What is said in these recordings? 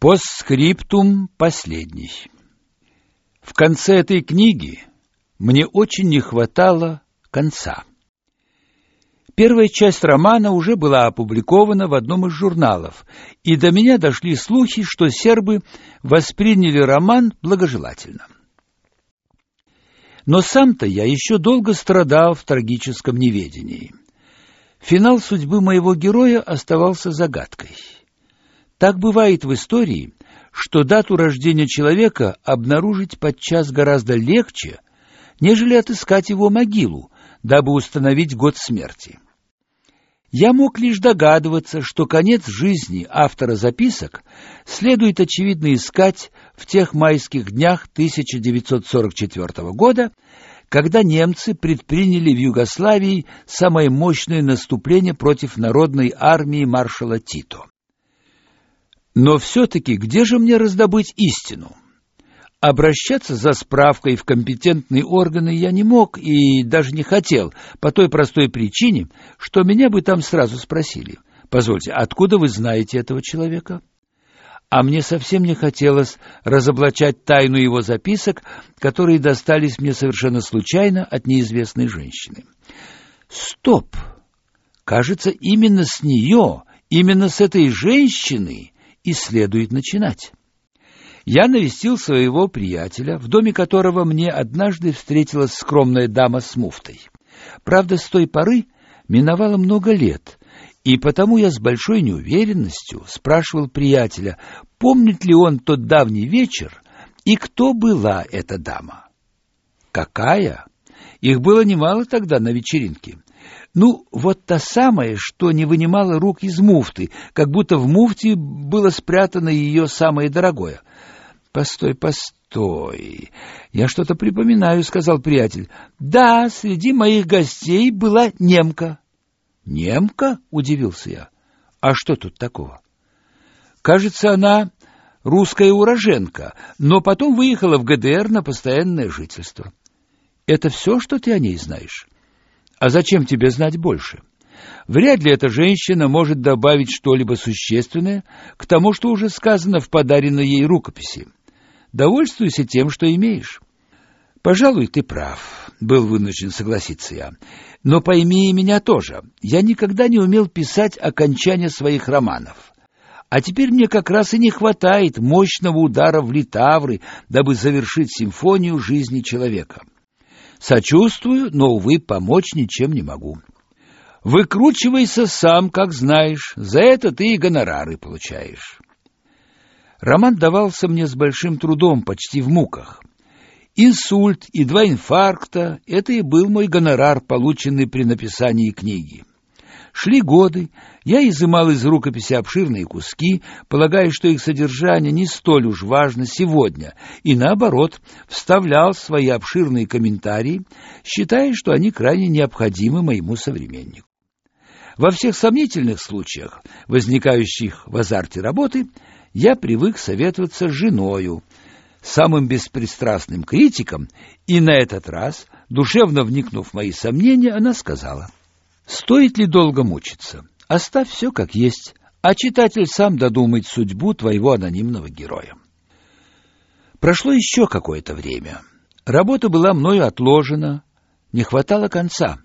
Постскриптум последний. В конце этой книги мне очень не хватало конца. Первая часть романа уже была опубликована в одном из журналов, и до меня дошли слухи, что сербы восприняли роман благожелательно. Но сам-то я еще долго страдал в трагическом неведении. Финал судьбы моего героя оставался загадкой. Так бывает в истории, что дату рождения человека обнаружить подчас гораздо легче, нежели отыскать его могилу, дабы установить год смерти. Я мог лишь догадываться, что конец жизни автора записок следует очевидно искать в тех майских днях 1944 года, когда немцы предприняли в Югославии самое мощное наступление против народной армии маршала Тито. Но все-таки где же мне раздобыть истину? Обращаться за справкой в компетентные органы я не мог и даже не хотел, по той простой причине, что меня бы там сразу спросили. «Позвольте, откуда вы знаете этого человека?» А мне совсем не хотелось разоблачать тайну его записок, которые достались мне совершенно случайно от неизвестной женщины. «Стоп! Кажется, именно с нее, именно с этой женщины и следует начинать. Я навестил своего приятеля, в доме которого мне однажды встретилась скромная дама с муфтой. Правда, с той поры миновало много лет, и потому я с большой неуверенностью спрашивал приятеля, помнит ли он тот давний вечер и кто была эта дама. Какая? Их было немало тогда на вечеринке. Ну, вот та самая, что не вынимала рук из муфты, как будто в муфте было спрятано ее самое дорогое. Постой, постой. Я что-то припоминаю, сказал приятель. Да, среди моих гостей была немка. Немка? удивился я. А что тут такого? Кажется, она русская уроженка, но потом выехала в ГДР на постоянное жительство. Это все, что ты о ней знаешь? А зачем тебе знать больше? Вряд ли эта женщина может добавить что-либо существенное к тому, что уже сказано в подаренной ей рукописи. Довольствуйся тем, что имеешь. Пожалуй, ты прав, был вынужден согласиться я. Но пойми и меня тоже. Я никогда не умел писать окончания своих романов. А теперь мне как раз и не хватает мощного удара в литавры, дабы завершить симфонию жизни человека. Сочувствую, но, увы, помочь ничем не могу. Выкручивайся сам, как знаешь, за это ты и гонорары получаешь. Роман давался мне с большим трудом, почти в муках. Инсульт и два инфаркта — это и был мой гонорар, полученный при написании книги. Шли годы, я изымал из рукописи обширные куски, полагая, что их содержание не столь уж важно сегодня, и наоборот, вставлял свои обширные комментарии, считая, что они крайне необходимы моему современнику. Во всех сомнительных случаях, возникающих в азарте работы, я привык советоваться с женою, самым беспристрастным критиком, и на этот раз, душевно вникнув в мои сомнения, она сказала — Стоит ли долго мучиться? Оставь все как есть, а читатель сам додумает судьбу твоего анонимного героя. Прошло еще какое-то время. Работа была мною отложена, не хватало конца.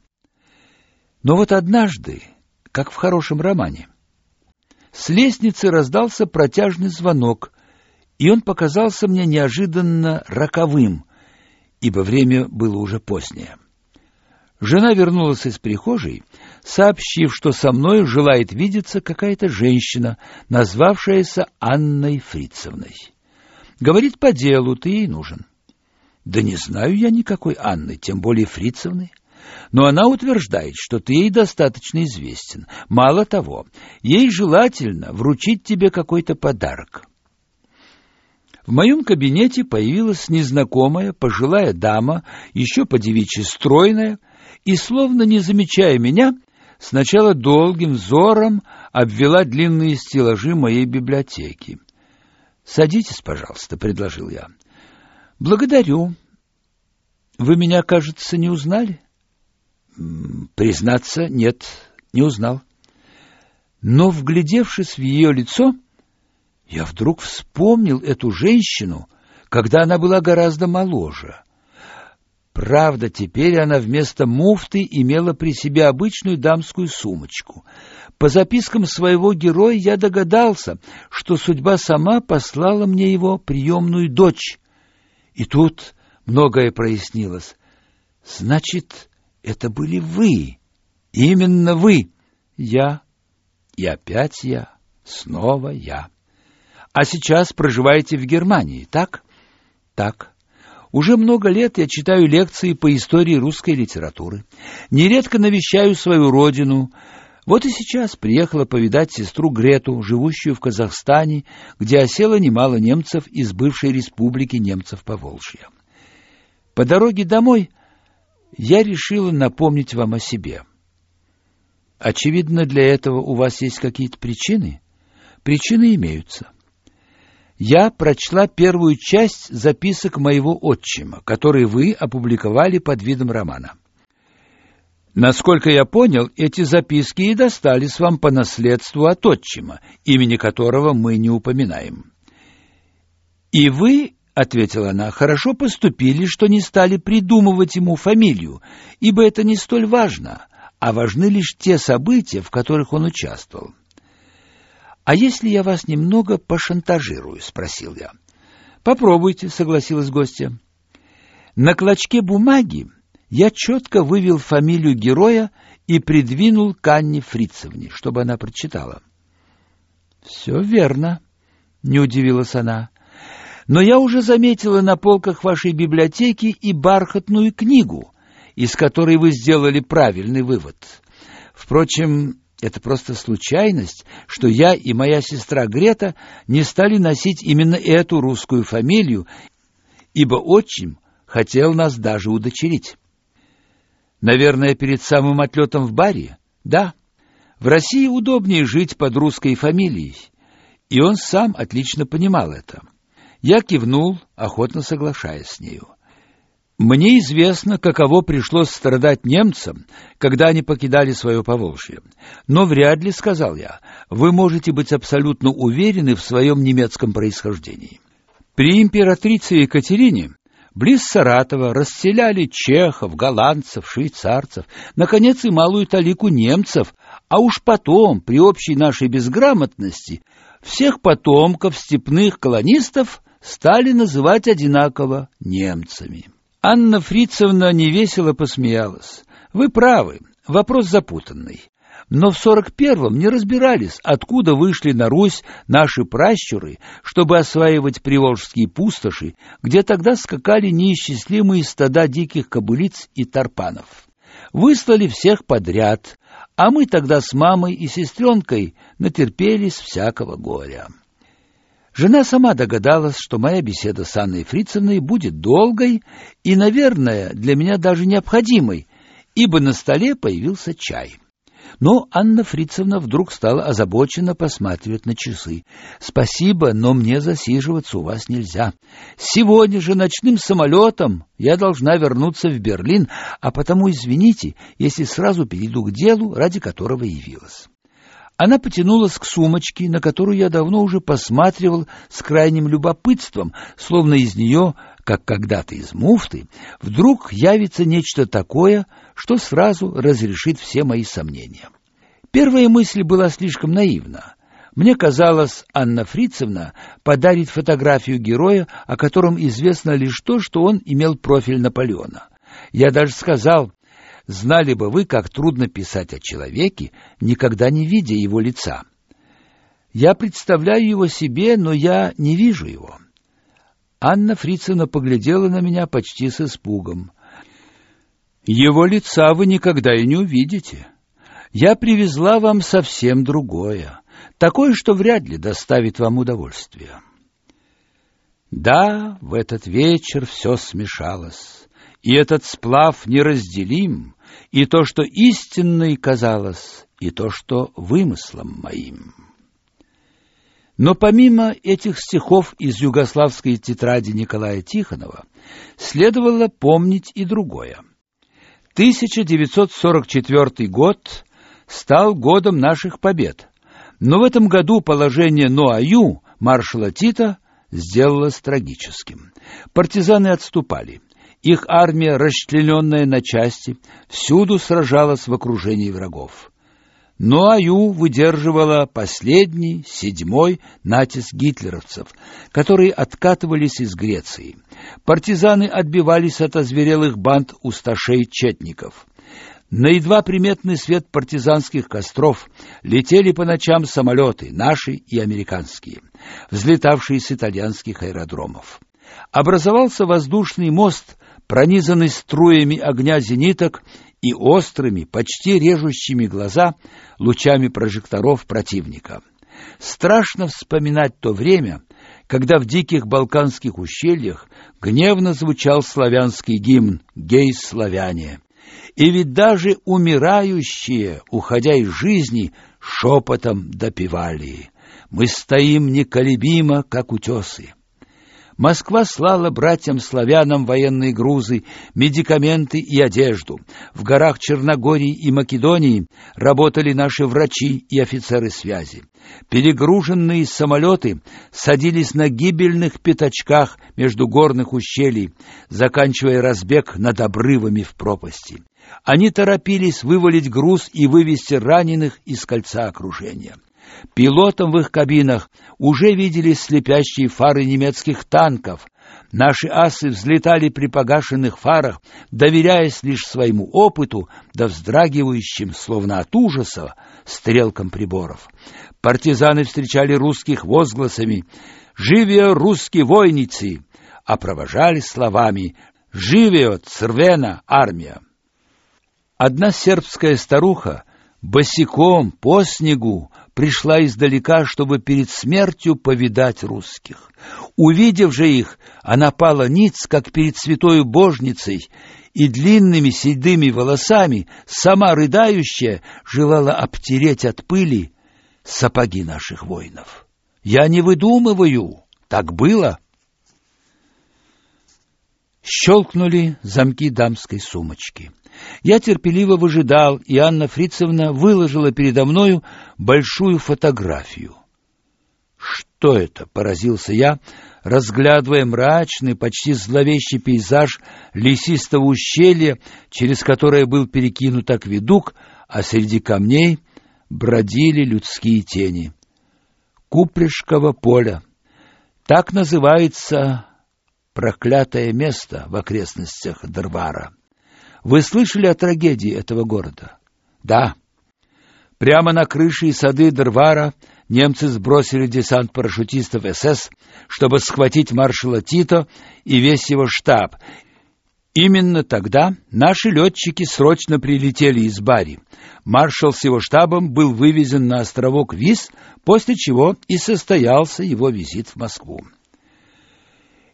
Но вот однажды, как в хорошем романе, с лестницы раздался протяжный звонок, и он показался мне неожиданно роковым, ибо время было уже позднее. Жена вернулась из прихожей, сообщив, что со мной желает видеться какая-то женщина, назвавшаяся Анной Фрицевной. Говорит, по делу ты ей нужен. Да не знаю я никакой Анны, тем более Фрицевны. Но она утверждает, что ты ей достаточно известен. Мало того, ей желательно вручить тебе какой-то подарок. В моем кабинете появилась незнакомая пожилая дама, еще по девичьи стройная, и, словно не замечая меня, сначала долгим взором обвела длинные стеллажи моей библиотеки. «Садитесь, пожалуйста», — предложил я. «Благодарю. Вы меня, кажется, не узнали?» «Признаться, нет, не узнал». Но, вглядевшись в ее лицо, Я вдруг вспомнил эту женщину, когда она была гораздо моложе. Правда, теперь она вместо муфты имела при себе обычную дамскую сумочку. По запискам своего героя я догадался, что судьба сама послала мне его приемную дочь. И тут многое прояснилось. Значит, это были вы, именно вы. Я, и опять я, снова я. А сейчас проживаете в Германии, так? Так. Уже много лет я читаю лекции по истории русской литературы. Нередко навещаю свою родину. Вот и сейчас приехала повидать сестру Грету, живущую в Казахстане, где осело немало немцев из бывшей республики немцев Поволжья. По дороге домой я решила напомнить вам о себе. Очевидно, для этого у вас есть какие-то причины. Причины имеются я прочла первую часть записок моего отчима, которые вы опубликовали под видом романа. Насколько я понял, эти записки и достались вам по наследству от отчима, имени которого мы не упоминаем. И вы, ответила она, хорошо поступили, что не стали придумывать ему фамилию, ибо это не столь важно, а важны лишь те события, в которых он участвовал. «А если я вас немного пошантажирую?» — спросил я. «Попробуйте», — согласилась гостья. На клочке бумаги я четко вывел фамилию героя и придвинул к Анне Фрицевне, чтобы она прочитала. «Все верно», — не удивилась она. «Но я уже заметила на полках вашей библиотеки и бархатную книгу, из которой вы сделали правильный вывод. Впрочем, это просто случайность, что я и моя сестра Грета не стали носить именно эту русскую фамилию, ибо отчим хотел нас даже удочерить. Наверное, перед самым отлетом в баре? Да. В России удобнее жить под русской фамилией, и он сам отлично понимал это. Я кивнул, охотно соглашаясь с нею. Мне известно, каково пришлось страдать немцам, когда они покидали свое Поволжье. Но вряд ли, сказал я, вы можете быть абсолютно уверены в своем немецком происхождении. При императрице Екатерине близ Саратова расселяли чехов, голландцев, швейцарцев, наконец и малую талику немцев, а уж потом, при общей нашей безграмотности, всех потомков степных колонистов стали называть одинаково немцами. Анна Фрицевна невесело посмеялась. Вы правы, вопрос запутанный. Но в сорок первом не разбирались, откуда вышли на Русь наши пращуры, чтобы осваивать приволжские пустоши, где тогда скакали неисчислимые стада диких кобылиц и тарпанов. Выслали всех подряд, а мы тогда с мамой и сестренкой натерпелись всякого горя. Жена сама догадалась, что моя беседа с Анной Фрицевной будет долгой и, наверное, для меня даже необходимой, ибо на столе появился чай. Но Анна Фрицевна вдруг стала озабоченно посматривать на часы. «Спасибо, но мне засиживаться у вас нельзя. Сегодня же ночным самолетом я должна вернуться в Берлин, а потому извините, если сразу перейду к делу, ради которого явилась». Она потянулась к сумочке, на которую я давно уже посматривал с крайним любопытством, словно из нее, как когда-то из муфты, вдруг явится нечто такое, что сразу разрешит все мои сомнения. Первая мысль была слишком наивна. Мне казалось, Анна Фрицевна подарит фотографию героя, о котором известно лишь то, что он имел профиль Наполеона. Я даже сказал, Знали бы вы, как трудно писать о человеке, никогда не видя его лица. Я представляю его себе, но я не вижу его. Анна Фрицевна поглядела на меня почти с испугом. Его лица вы никогда и не увидите. Я привезла вам совсем другое, такое, что вряд ли доставит вам удовольствие. Да, в этот вечер все смешалось, и этот сплав неразделим, и то, что истинной казалось, и то, что вымыслом моим. Но помимо этих стихов из югославской тетради Николая Тихонова, следовало помнить и другое. 1944 год стал годом наших побед, но в этом году положение Ноаю маршала Тита сделалось трагическим. Партизаны отступали. Их армия, расчлененная на части, всюду сражалась в окружении врагов. Но Аю выдерживала последний, седьмой натиск гитлеровцев, которые откатывались из Греции. Партизаны отбивались от озверелых банд усташей-четников. На едва приметный свет партизанских костров летели по ночам самолеты, наши и американские, взлетавшие с итальянских аэродромов. Образовался воздушный мост, пронизанный струями огня зениток и острыми, почти режущими глаза лучами прожекторов противника. Страшно вспоминать то время, когда в диких балканских ущельях гневно звучал славянский гимн «Гей-славяне». И ведь даже умирающие, уходя из жизни, шепотом допевали «Мы стоим неколебимо, как утесы». Москва слала братьям-славянам военные грузы, медикаменты и одежду. В горах Черногории и Македонии работали наши врачи и офицеры связи. Перегруженные самолеты садились на гибельных пятачках между горных ущелий, заканчивая разбег над обрывами в пропасти. Они торопились вывалить груз и вывести раненых из кольца окружения. Пилотам в их кабинах уже виделись слепящие фары немецких танков. Наши асы взлетали при погашенных фарах, доверяясь лишь своему опыту да вздрагивающим, словно от ужаса, стрелкам приборов. Партизаны встречали русских возгласами «Живе русские войницы!» а провожали словами «Живе цервена армия!» Одна сербская старуха босиком по снегу пришла издалека, чтобы перед смертью повидать русских. Увидев же их, она пала ниц, как перед святой божницей, и длинными седыми волосами, сама рыдающая, желала обтереть от пыли сапоги наших воинов. Я не выдумываю, так было. Щелкнули замки дамской сумочки. Я терпеливо выжидал, и Анна Фрицевна выложила передо мною большую фотографию. Что это, поразился я, разглядывая мрачный, почти зловещий пейзаж лесистого ущелья, через которое был перекинут акведук, а среди камней бродили людские тени. Купришково поле. Так называется проклятое место в окрестностях Дервара. Вы слышали о трагедии этого города? Да. Прямо на крыше и сады Дервара немцы сбросили десант парашютистов СС, чтобы схватить маршала Тито и весь его штаб. Именно тогда наши летчики срочно прилетели из Бари. Маршал с его штабом был вывезен на островок Вис, после чего и состоялся его визит в Москву.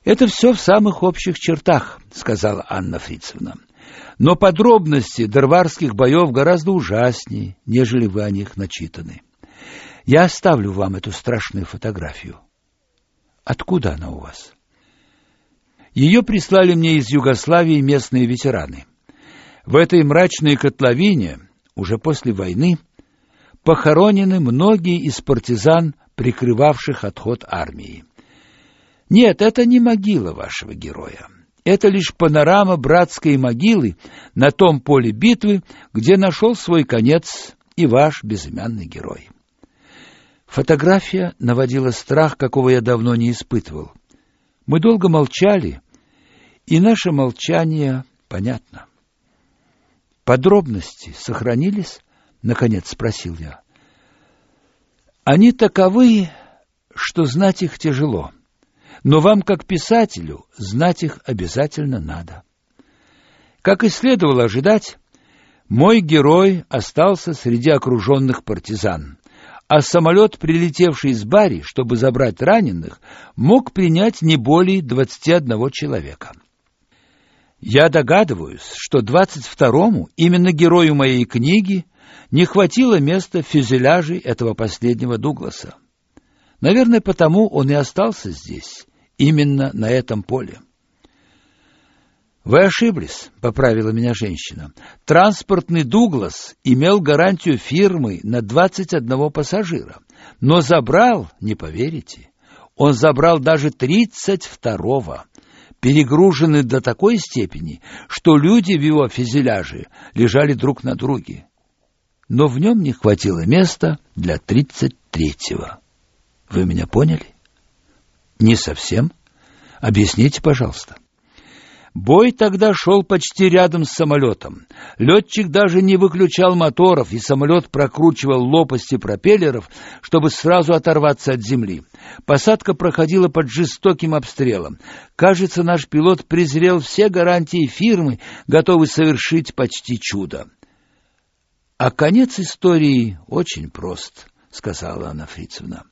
Это все в самых общих чертах, сказала Анна Фрицевна. Но подробности дарварских боев гораздо ужаснее, нежели вы о них начитаны. Я оставлю вам эту страшную фотографию. Откуда она у вас? Ее прислали мне из Югославии местные ветераны. В этой мрачной котловине, уже после войны, похоронены многие из партизан, прикрывавших отход армии. Нет, это не могила вашего героя. Это лишь панорама братской могилы на том поле битвы, где нашел свой конец и ваш безымянный герой. Фотография наводила страх, какого я давно не испытывал. Мы долго молчали, и наше молчание понятно. Подробности сохранились? наконец спросил я. Они таковы, что знать их тяжело но вам, как писателю, знать их обязательно надо. Как и следовало ожидать, мой герой остался среди окруженных партизан, а самолет, прилетевший из Бари, чтобы забрать раненых, мог принять не более 21 человека. Я догадываюсь, что 22-му, именно герою моей книги, не хватило места в фюзеляже этого последнего Дугласа. Наверное, потому он и остался здесь, именно на этом поле. Вы ошиблись, поправила меня женщина. Транспортный Дуглас имел гарантию фирмы на 21 пассажира, но забрал, не поверите, Он забрал даже тридцать второго, перегруженный до такой степени, что люди в его фюзеляже лежали друг на друге. Но в нем не хватило места для тридцать третьего. Вы меня поняли? Не совсем. Объясните, пожалуйста. Бой тогда шел почти рядом с самолетом. Летчик даже не выключал моторов, и самолет прокручивал лопасти пропеллеров, чтобы сразу оторваться от земли. Посадка проходила под жестоким обстрелом. Кажется, наш пилот презрел все гарантии фирмы, готовый совершить почти чудо. А конец истории очень прост, сказала Анна Фрицевна.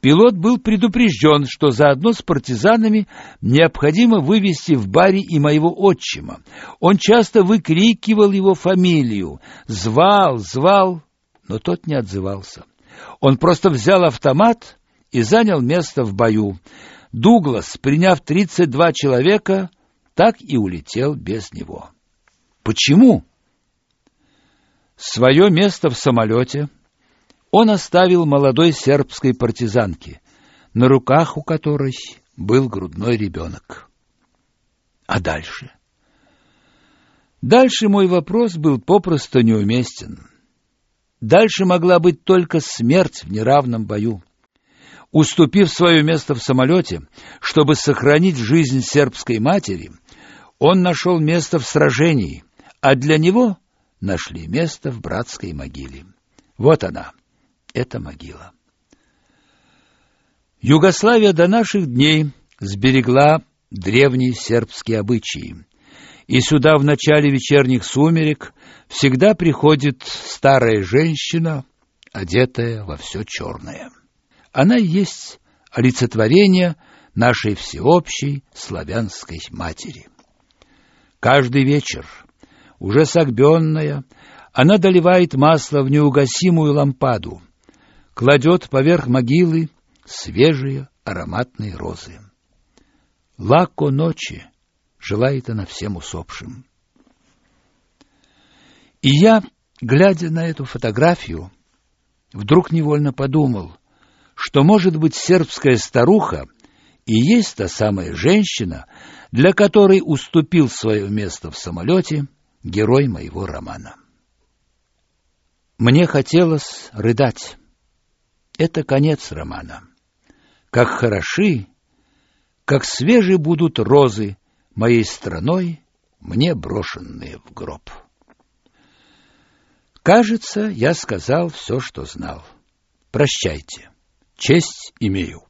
Пилот был предупрежден, что заодно с партизанами необходимо вывести в баре и моего отчима. Он часто выкрикивал его фамилию, звал, звал, но тот не отзывался. Он просто взял автомат и занял место в бою. Дуглас, приняв 32 человека, так и улетел без него. Почему? Свое место в самолете он оставил молодой сербской партизанке, на руках у которой был грудной ребенок. А дальше? Дальше мой вопрос был попросту неуместен. Дальше могла быть только смерть в неравном бою. Уступив свое место в самолете, чтобы сохранить жизнь сербской матери, он нашел место в сражении, а для него нашли место в братской могиле. Вот она эта могила. Югославия до наших дней сберегла древние сербские обычаи. И сюда в начале вечерних сумерек всегда приходит старая женщина, одетая во все черное. Она есть олицетворение нашей всеобщей славянской матери. Каждый вечер, уже согбенная, она доливает масло в неугасимую лампаду, кладет поверх могилы свежие ароматные розы. Лако ночи желает она всем усопшим. И я, глядя на эту фотографию, вдруг невольно подумал, что, может быть, сербская старуха и есть та самая женщина, для которой уступил свое место в самолете герой моего романа. Мне хотелось рыдать. Это конец романа. Как хороши, как свежи будут розы моей страной, мне брошенные в гроб. Кажется, я сказал все, что знал. Прощайте. Честь имею.